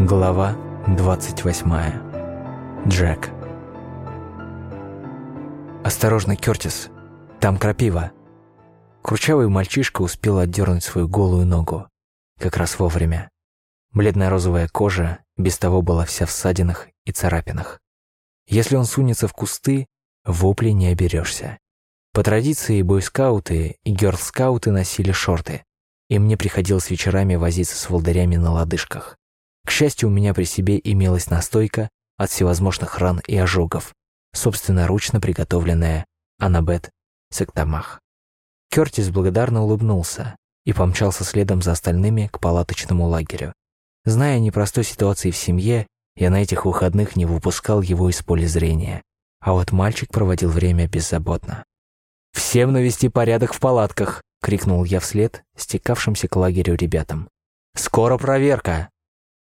Глава 28. Джек. «Осторожно, Кертис, там крапива!» Курчавый мальчишка успел отдернуть свою голую ногу. Как раз вовремя. Бледная розовая кожа без того была вся в ссадинах и царапинах. Если он сунется в кусты, вопли не оберешься. По традиции бойскауты и герлскауты носили шорты, и мне приходилось вечерами возиться с волдырями на лодыжках. К счастью, у меня при себе имелась настойка от всевозможных ран и ожогов, собственноручно приготовленная Анабет Сектамах. Кертис благодарно улыбнулся и помчался следом за остальными к палаточному лагерю. Зная о непростой ситуации в семье, я на этих выходных не выпускал его из поля зрения, а вот мальчик проводил время беззаботно. «Всем навести порядок в палатках!» — крикнул я вслед стекавшимся к лагерю ребятам. «Скоро проверка!»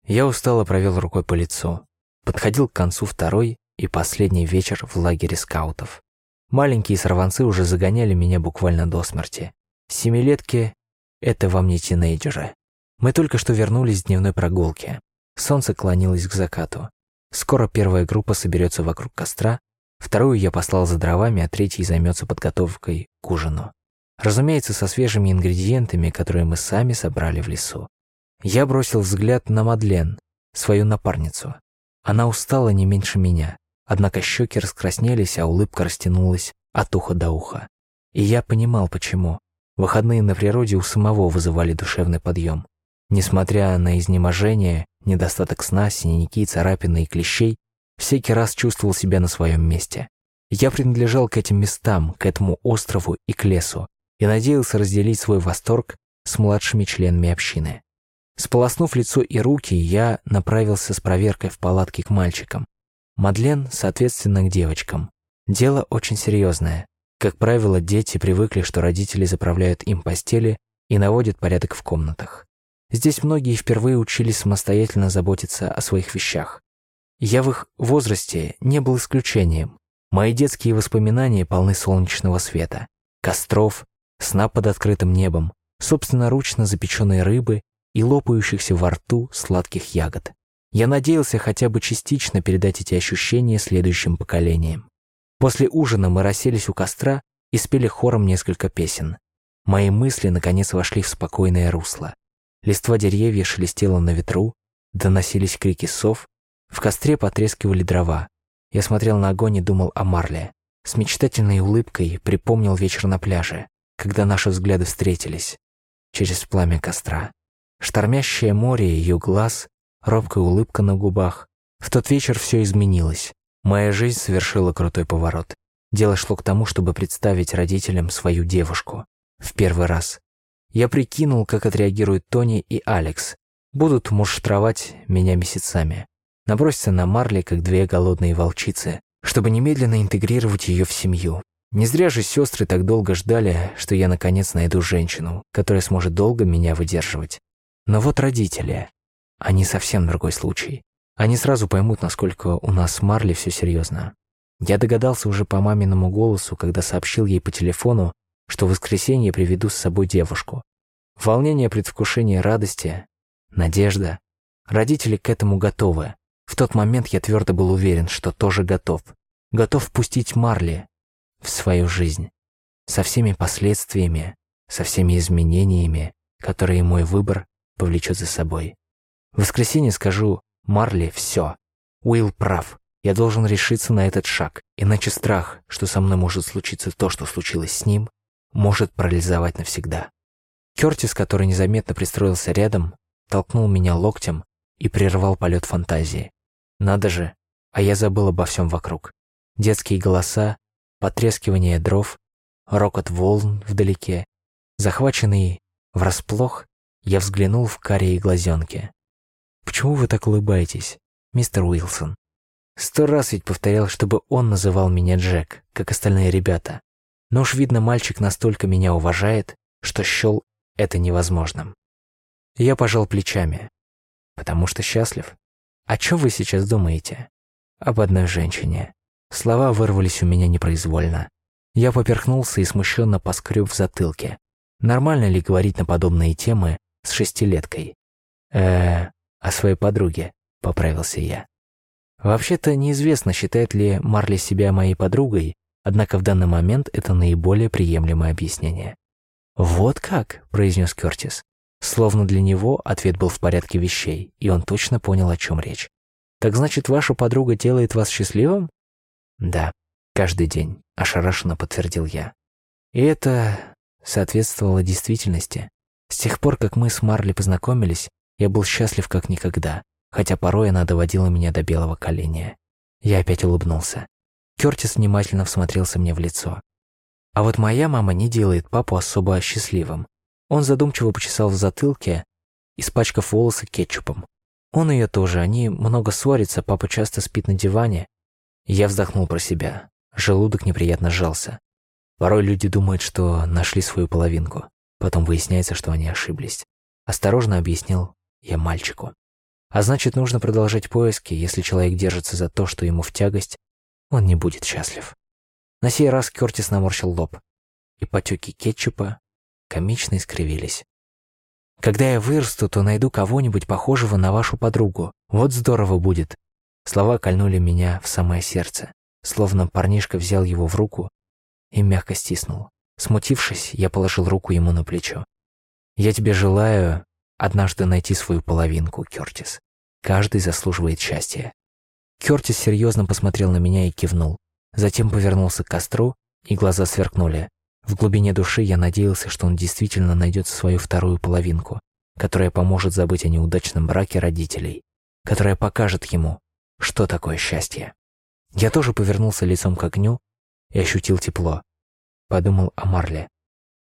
Я устало провел рукой по лицу. Подходил к концу второй и последний вечер в лагере скаутов. Маленькие сорванцы уже загоняли меня буквально до смерти. Семилетки — это вам не тинейджеры. Мы только что вернулись с дневной прогулки. Солнце клонилось к закату. Скоро первая группа соберется вокруг костра, вторую я послал за дровами, а третий займется подготовкой к ужину. Разумеется, со свежими ингредиентами, которые мы сами собрали в лесу. Я бросил взгляд на Мадлен, свою напарницу. Она устала не меньше меня, однако щеки раскраснелись, а улыбка растянулась от уха до уха. И я понимал, почему. Выходные на природе у самого вызывали душевный подъем. Несмотря на изнеможение, недостаток сна, синяки, царапины и клещей, всякий раз чувствовал себя на своем месте. Я принадлежал к этим местам, к этому острову и к лесу, и надеялся разделить свой восторг с младшими членами общины. Сполоснув лицо и руки, я направился с проверкой в палатке к мальчикам. Мадлен, соответственно, к девочкам. Дело очень серьезное. Как правило, дети привыкли, что родители заправляют им постели и наводят порядок в комнатах. Здесь многие впервые учились самостоятельно заботиться о своих вещах. Я в их возрасте не был исключением. Мои детские воспоминания полны солнечного света, костров, сна под открытым небом, собственноручно запеченной рыбы и лопающихся во рту сладких ягод. Я надеялся хотя бы частично передать эти ощущения следующим поколениям. После ужина мы расселись у костра и спели хором несколько песен. Мои мысли наконец вошли в спокойное русло. Листва деревьев шелестела на ветру, доносились крики сов, в костре потрескивали дрова. Я смотрел на огонь и думал о Марле. С мечтательной улыбкой припомнил вечер на пляже, когда наши взгляды встретились через пламя костра. Штормящее море ее глаз, робкая улыбка на губах. В тот вечер все изменилось. Моя жизнь совершила крутой поворот. Дело шло к тому, чтобы представить родителям свою девушку. В первый раз. Я прикинул, как отреагируют Тони и Алекс. Будут муштровать меня месяцами. Наброситься на Марли, как две голодные волчицы, чтобы немедленно интегрировать ее в семью. Не зря же сестры так долго ждали, что я наконец найду женщину, которая сможет долго меня выдерживать. Но вот родители. Они совсем другой случай. Они сразу поймут, насколько у нас с Марли все серьезно. Я догадался уже по маминому голосу, когда сообщил ей по телефону, что в воскресенье приведу с собой девушку. Волнение, предвкушение радости, надежда. Родители к этому готовы. В тот момент я твердо был уверен, что тоже готов. Готов впустить Марли в свою жизнь. Со всеми последствиями, со всеми изменениями, которые мой выбор повлечет за собой. В воскресенье скажу Марли все. Уилл прав. Я должен решиться на этот шаг, иначе страх, что со мной может случиться то, что случилось с ним, может парализовать навсегда. Кертис, который незаметно пристроился рядом, толкнул меня локтем и прервал полет фантазии. Надо же, а я забыл обо всем вокруг. Детские голоса, потрескивание дров, рокот волн вдалеке. Захваченный врасплох, я взглянул в карие глазенки. «Почему вы так улыбаетесь, мистер Уилсон?» Сто раз ведь повторял, чтобы он называл меня Джек, как остальные ребята. Но уж видно, мальчик настолько меня уважает, что счел это невозможным. Я пожал плечами. Потому что счастлив. О чем вы сейчас думаете? Об одной женщине. Слова вырвались у меня непроизвольно. Я поперхнулся и смущенно поскреб в затылке. Нормально ли говорить на подобные темы с шестилеткой. э о своей подруге, поправился я. Вообще-то неизвестно, считает ли Марли себя моей подругой, однако в данный момент это наиболее приемлемое объяснение. «Вот как», — произнес Кертис. Словно для него ответ был в порядке вещей, и он точно понял, о чем речь. «Так значит, ваша подруга делает вас счастливым?» «Да, каждый день», — ошарашенно подтвердил я. И это соответствовало действительности. С тех пор, как мы с Марли познакомились, я был счастлив как никогда, хотя порой она доводила меня до белого коленя. Я опять улыбнулся. Кертис внимательно всмотрелся мне в лицо. А вот моя мама не делает папу особо счастливым. Он задумчиво почесал в затылке, испачкав волосы кетчупом. Он ее тоже, они много ссорятся, папа часто спит на диване. Я вздохнул про себя. Желудок неприятно сжался. Порой люди думают, что нашли свою половинку. Потом выясняется, что они ошиблись. Осторожно объяснил я мальчику. А значит, нужно продолжать поиски. Если человек держится за то, что ему в тягость, он не будет счастлив. На сей раз Кертис наморщил лоб, и потеки кетчупа комично искривились. «Когда я вырасту, то найду кого-нибудь похожего на вашу подругу. Вот здорово будет!» Слова кольнули меня в самое сердце, словно парнишка взял его в руку и мягко стиснул. Смутившись, я положил руку ему на плечо. «Я тебе желаю однажды найти свою половинку, Кертис. Каждый заслуживает счастья». Кертис серьезно посмотрел на меня и кивнул. Затем повернулся к костру, и глаза сверкнули. В глубине души я надеялся, что он действительно найдет свою вторую половинку, которая поможет забыть о неудачном браке родителей, которая покажет ему, что такое счастье. Я тоже повернулся лицом к огню и ощутил тепло. Подумал о Марле,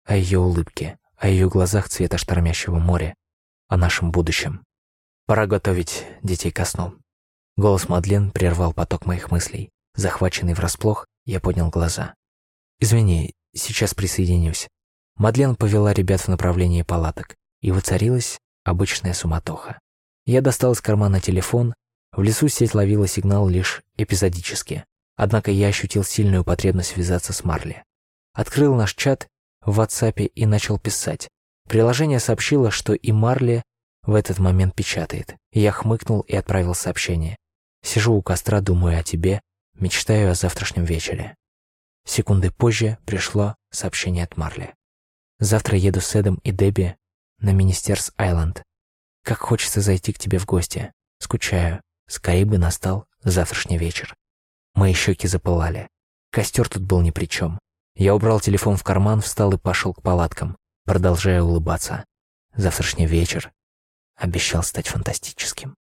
о ее улыбке, о ее глазах цвета штормящего моря, о нашем будущем. Пора готовить детей ко сну. Голос Мадлен прервал поток моих мыслей. Захваченный врасплох, я поднял глаза. «Извини, сейчас присоединюсь». Мадлен повела ребят в направлении палаток, и воцарилась обычная суматоха. Я достал из кармана телефон, в лесу сеть ловила сигнал лишь эпизодически, однако я ощутил сильную потребность связаться с Марли. Открыл наш чат в WhatsApp и начал писать. Приложение сообщило, что и Марли в этот момент печатает. Я хмыкнул и отправил сообщение. «Сижу у костра, думаю о тебе, Мечтаю о завтрашнем вечере. Секунды позже пришло сообщение от Марли. Завтра еду с Эдом и Дебби на Министерс-Айленд. Как хочется зайти к тебе в гости. Скучаю. Скорее бы настал завтрашний вечер. Мои щеки запылали. Костер тут был ни при чем. Я убрал телефон в карман, встал и пошел к палаткам, продолжая улыбаться. Завтрашний вечер обещал стать фантастическим.